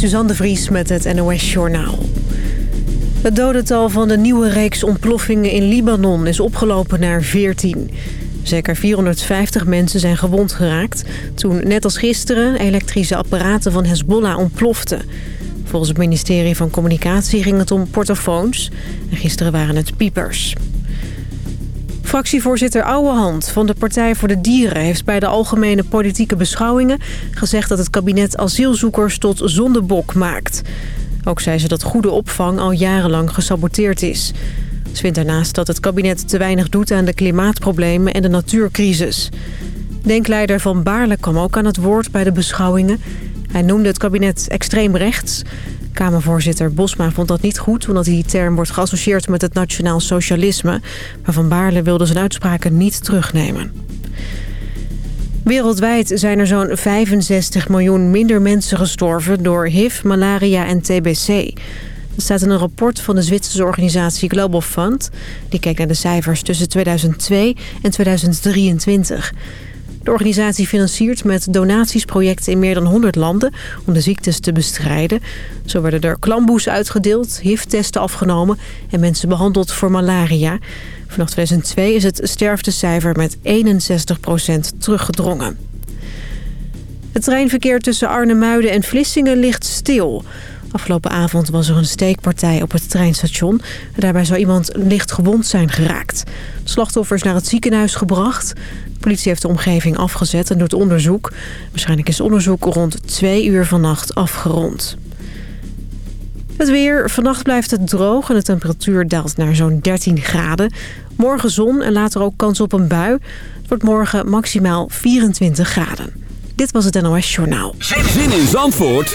Suzanne de Vries met het NOS Journaal. Het dodental van de nieuwe reeks ontploffingen in Libanon is opgelopen naar 14. Zeker 450 mensen zijn gewond geraakt... toen, net als gisteren, elektrische apparaten van Hezbollah ontploften. Volgens het ministerie van Communicatie ging het om portofoons. En gisteren waren het piepers. Fractievoorzitter Ouwehand van de Partij voor de Dieren... heeft bij de algemene politieke beschouwingen gezegd... dat het kabinet asielzoekers tot zondebok maakt. Ook zei ze dat goede opvang al jarenlang gesaboteerd is. Ze vindt daarnaast dat het kabinet te weinig doet aan de klimaatproblemen en de natuurcrisis. Denkleider Van Baarle kwam ook aan het woord bij de beschouwingen. Hij noemde het kabinet extreem rechts. Kamervoorzitter Bosma vond dat niet goed... omdat die term wordt geassocieerd met het nationaal socialisme. Maar Van Baarle wilde zijn uitspraken niet terugnemen. Wereldwijd zijn er zo'n 65 miljoen minder mensen gestorven... door HIV, malaria en TBC. Dat staat in een rapport van de Zwitserse organisatie Global Fund. Die kijkt naar de cijfers tussen 2002 en 2023. De organisatie financiert met donaties projecten in meer dan 100 landen... om de ziektes te bestrijden. Zo werden er klamboes uitgedeeld, HIV-testen afgenomen... en mensen behandeld voor malaria. Vanaf 2002 is het sterftecijfer met 61% teruggedrongen. Het treinverkeer tussen Arnhemuiden en Vlissingen ligt stil... Afgelopen avond was er een steekpartij op het treinstation. Daarbij zou iemand licht gewond zijn geraakt. Het slachtoffer is naar het ziekenhuis gebracht. De politie heeft de omgeving afgezet en doet onderzoek. Waarschijnlijk is onderzoek rond twee uur vannacht afgerond. Het weer. Vannacht blijft het droog en de temperatuur daalt naar zo'n 13 graden. Morgen zon en later ook kans op een bui. Het wordt morgen maximaal 24 graden. Dit was het NOS Journaal. Zin in Zandvoort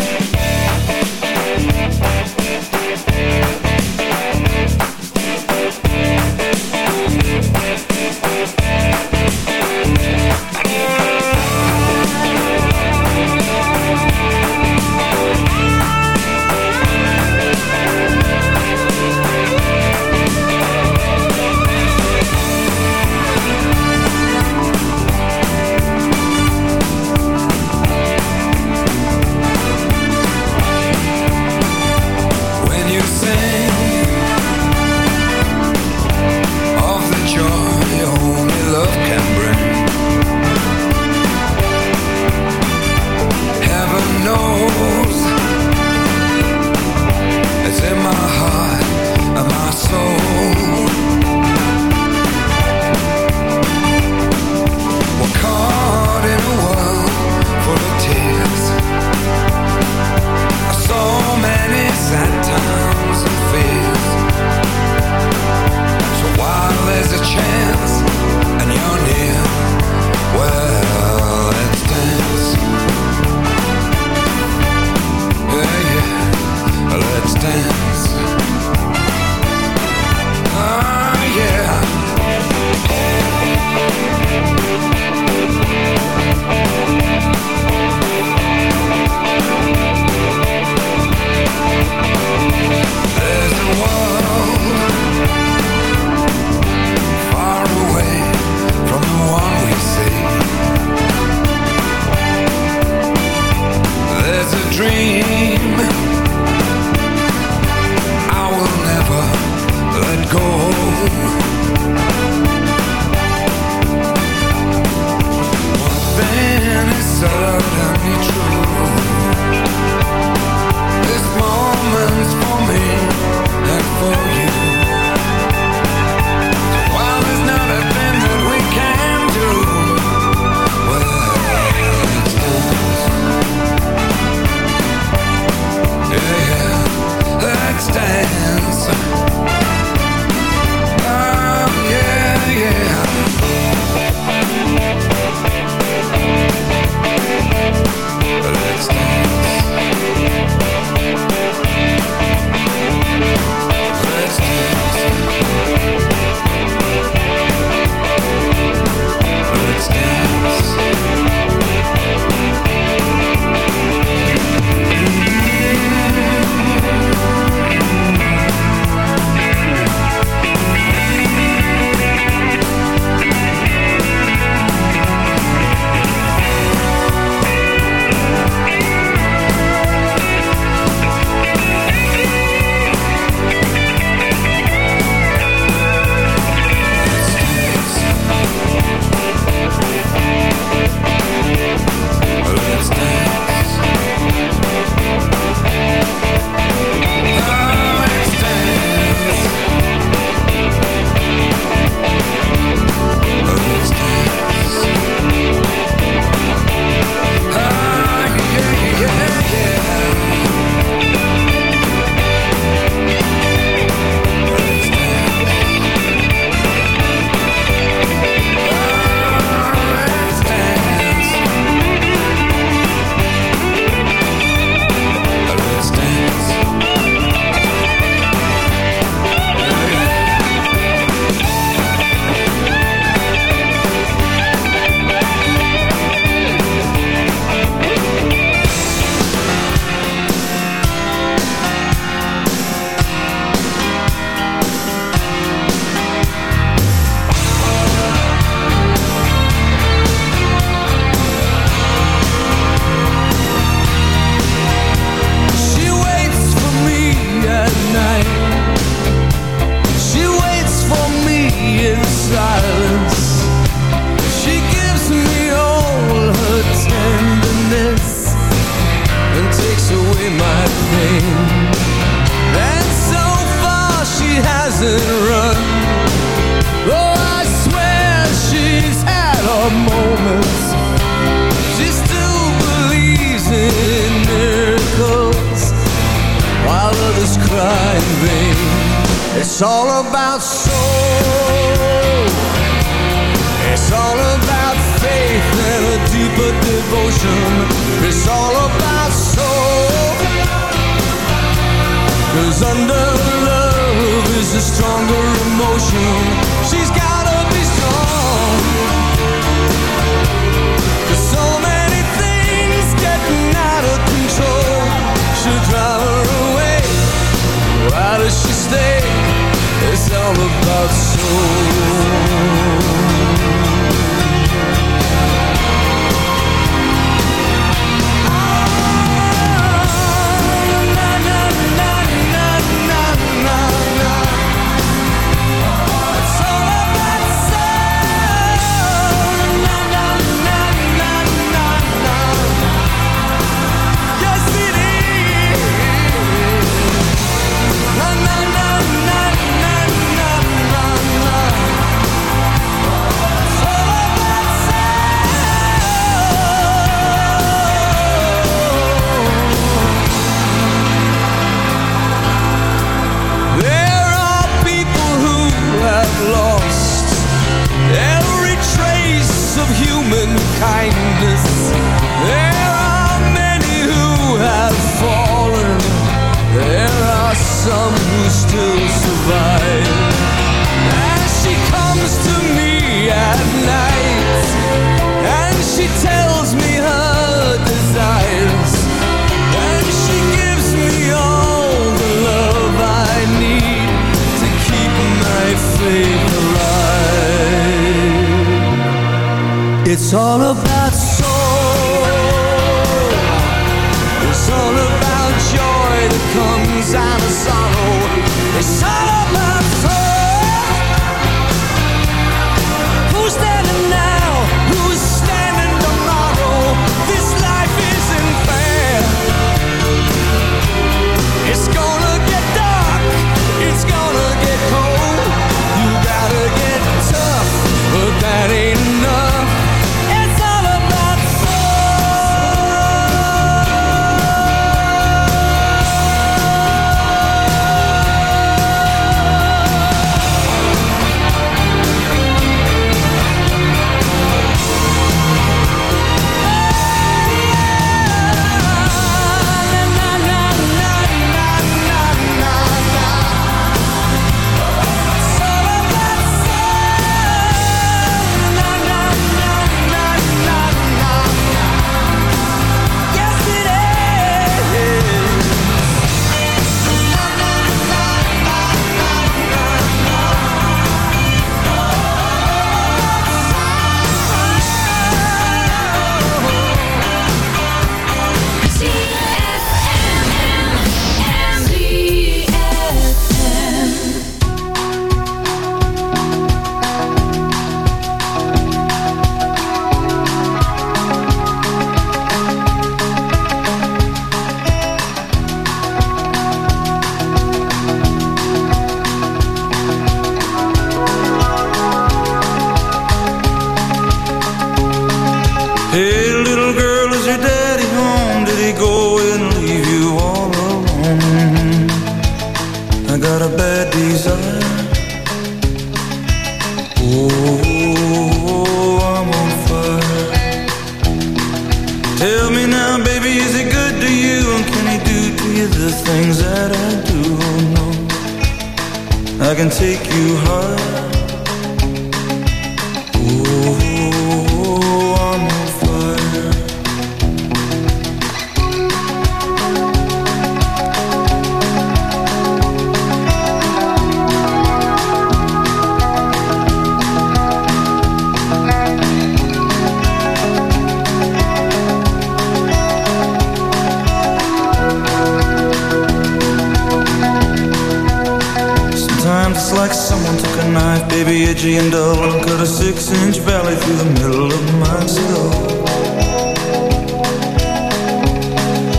baby itchy and dull And cut a six-inch valley through the middle of my skull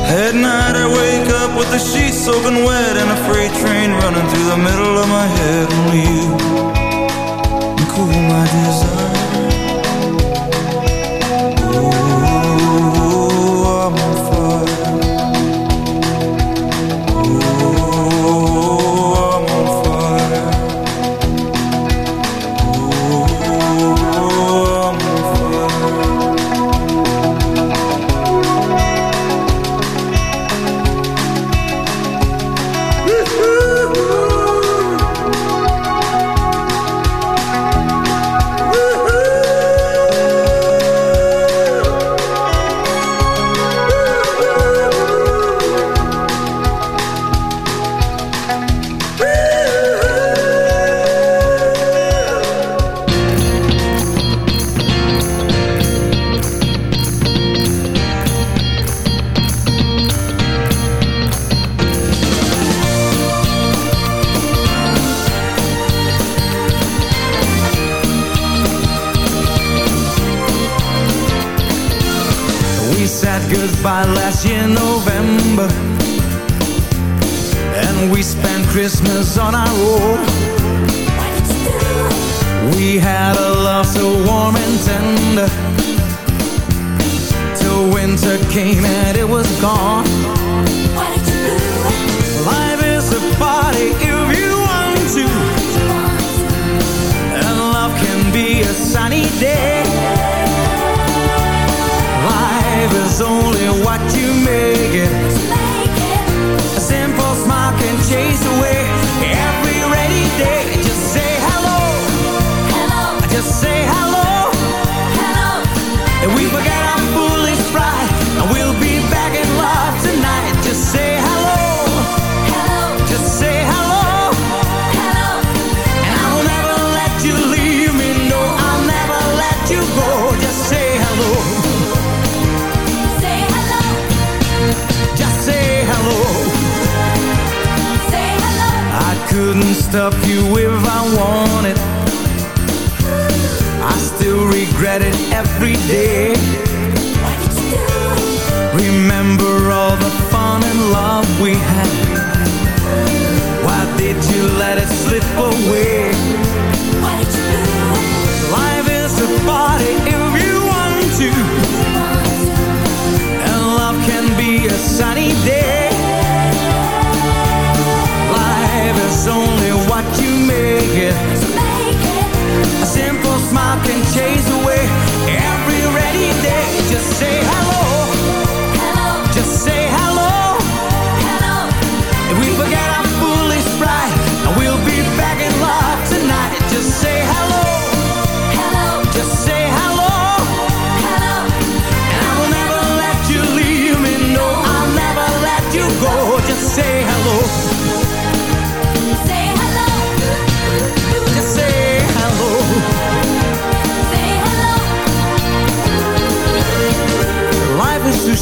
At night I wake up with the sheets soaking wet And a freight train running through the middle of my head Only you. Can cool my desire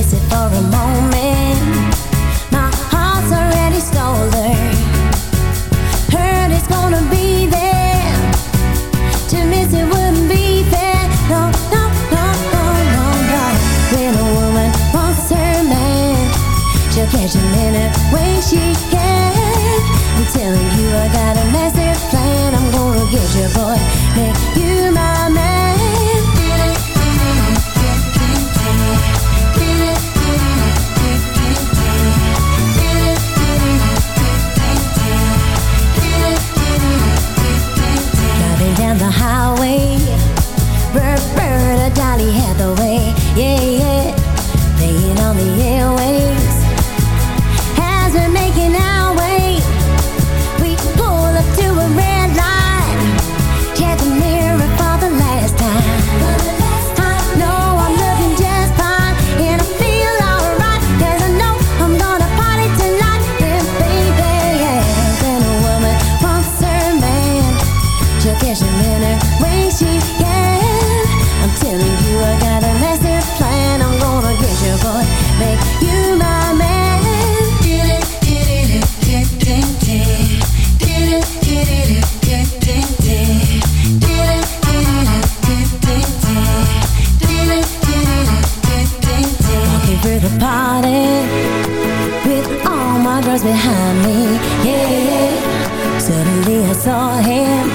miss for a moment. My heart's already stolen. Hurt is gonna be there. To miss it wouldn't be fair. No, no, no, no, no, no. When a woman wants her man She'll catch a minute when she saw him.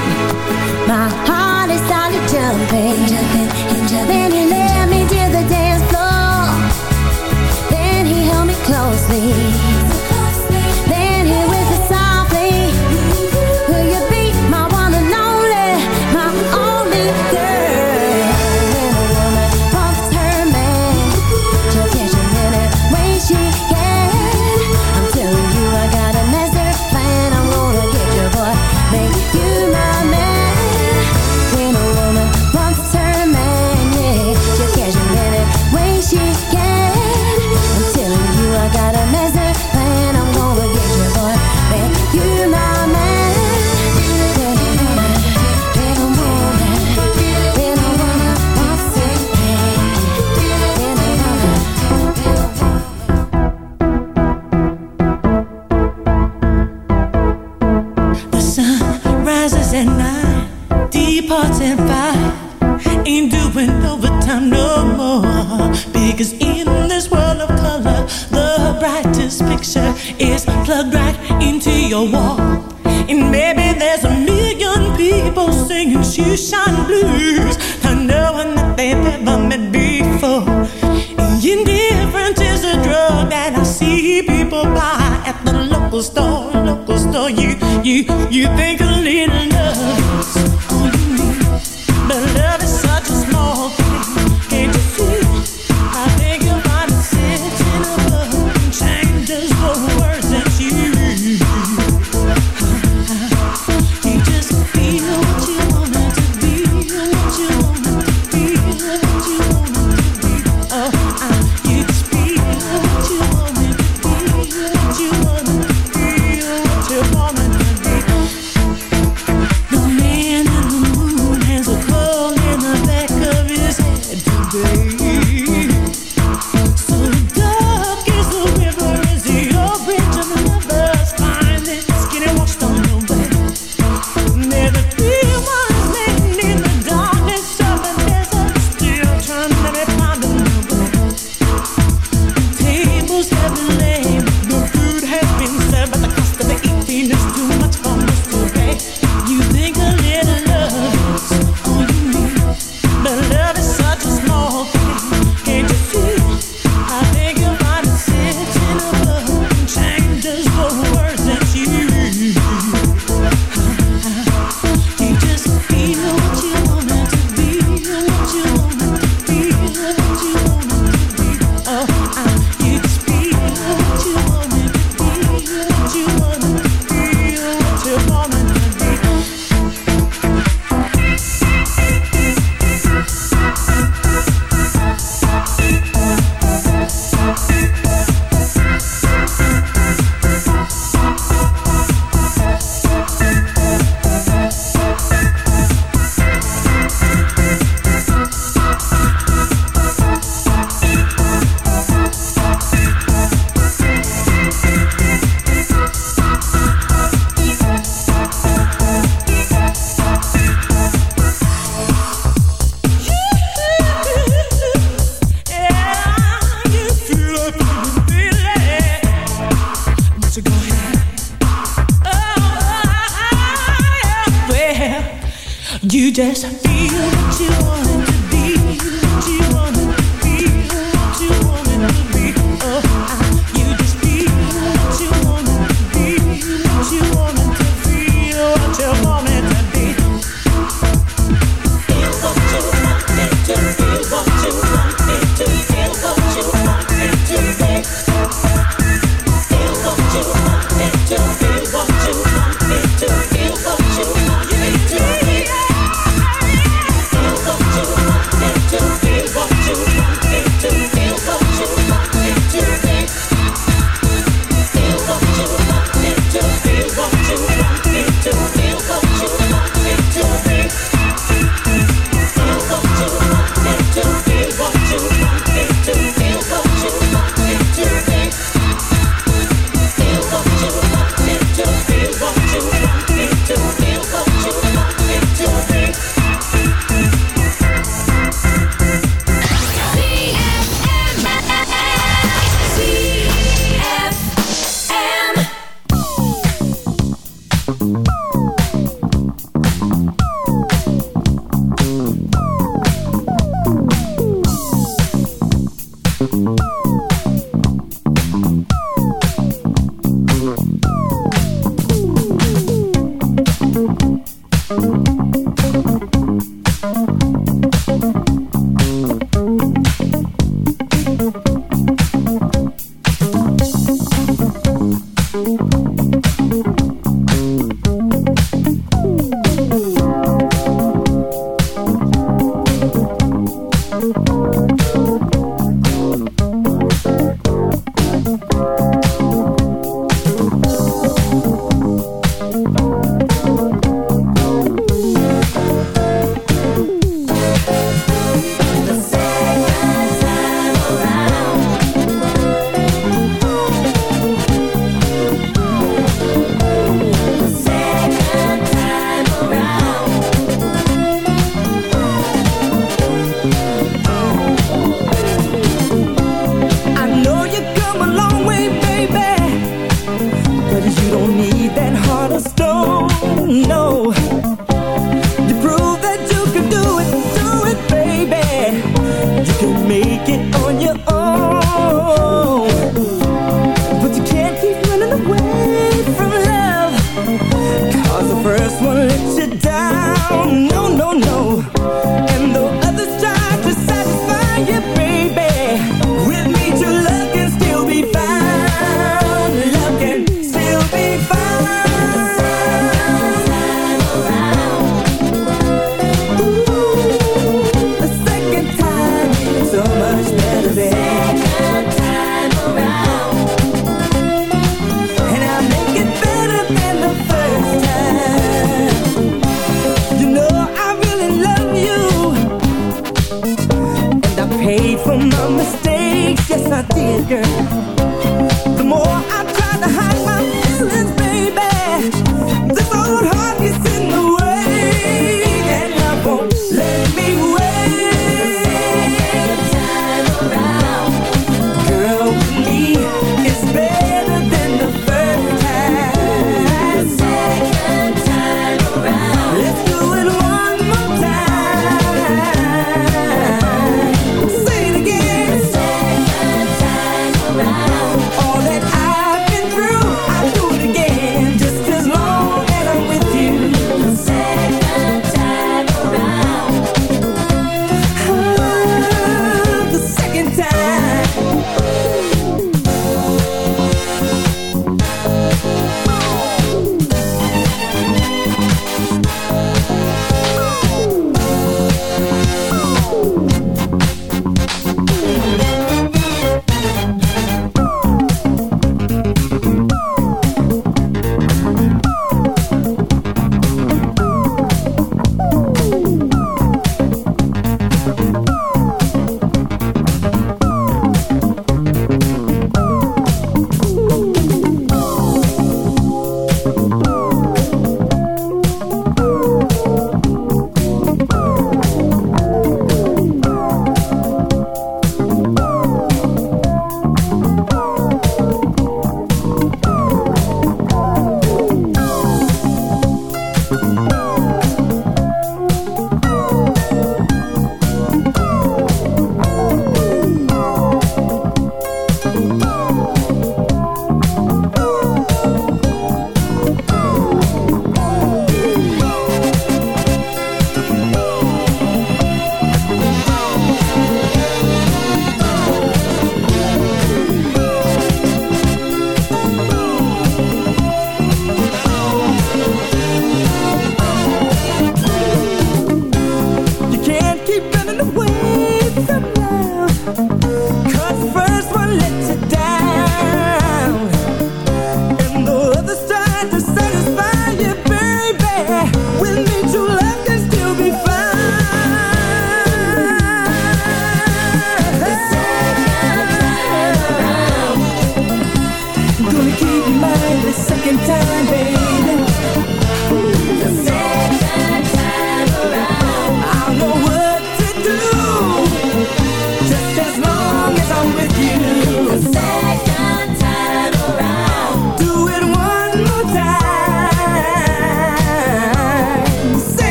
You think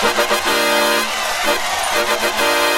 Thank you.